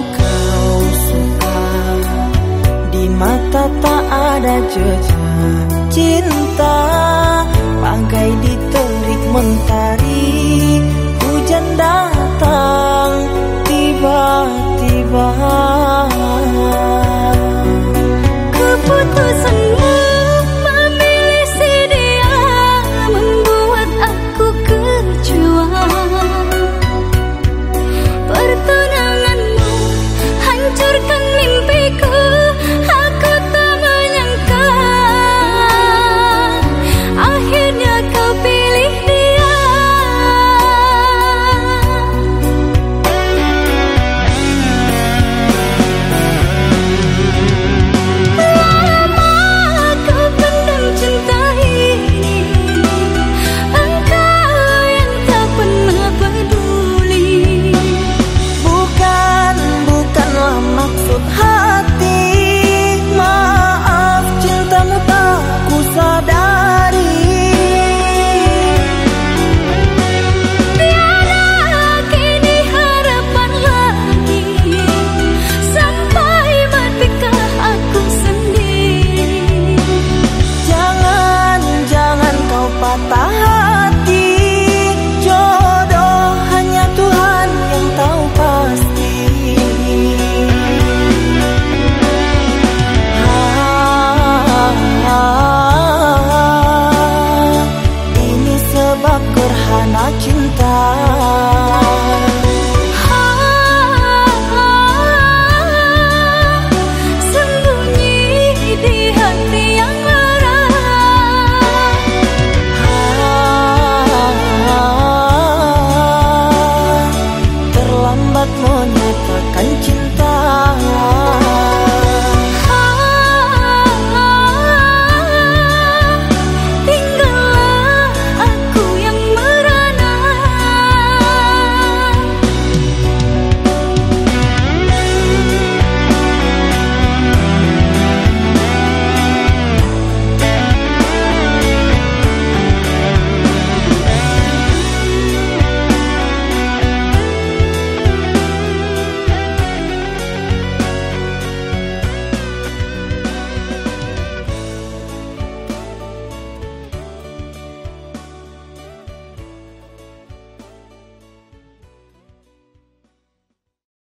kau suka Di mata tak ada jejak cinta. Bangkai di